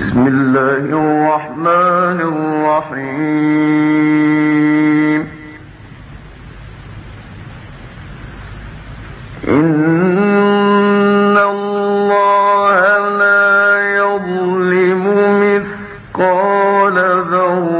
بسم الله الرحمن الرحيم. إن الله لا يظلم مثقال ذرة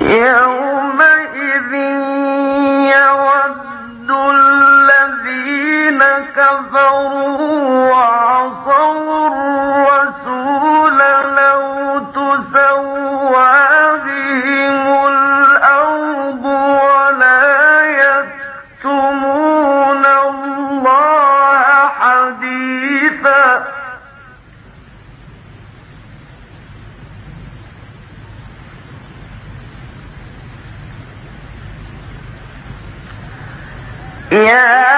Yeah. يا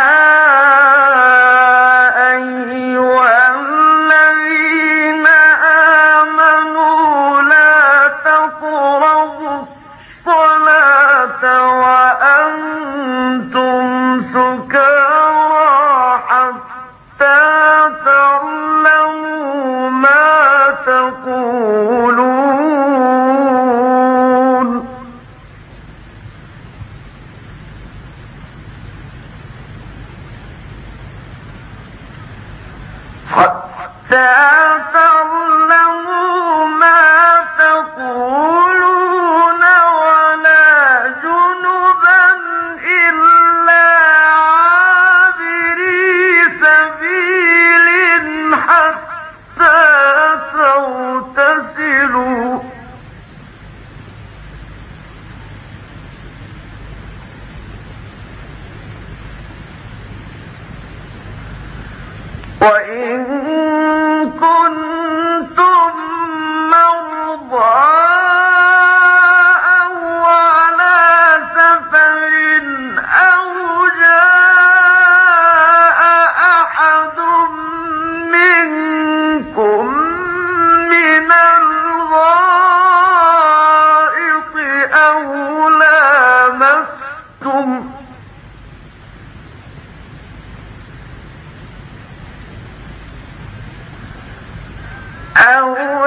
وإن كنتم أو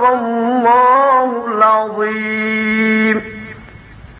العظيم